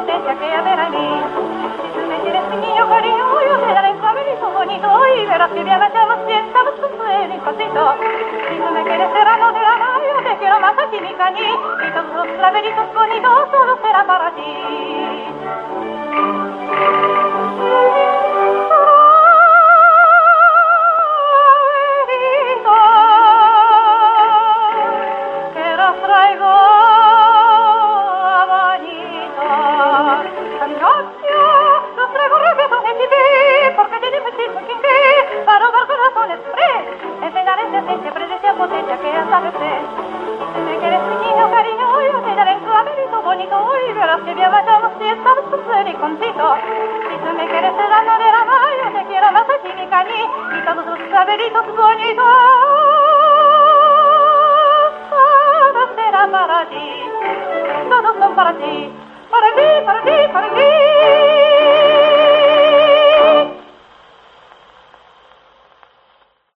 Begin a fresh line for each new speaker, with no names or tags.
potencia que adera en mí. Si tú me quieres, mi niño cariño, yo te daré un caminito bonito y verás que bien allá lo sientas con tu despacito. Si tú me quieres, serrano de la mano, yo te quiero más aquí, mi cañí, y todos los claveritos bonitos solo serán para ti. Esencia, presencia, potencia que hasta sé. Si me quieres, mi niño, cariño, yo te daré un clavelito bonito y verás que bien vayamos si estamos y contito. Si tú me quieres, el alma de la mano, yo te quiero más aquí, mi cañí, y todos los claveritos bonitos todo será para ti, todos son para ti, para ti, para ti, para ti.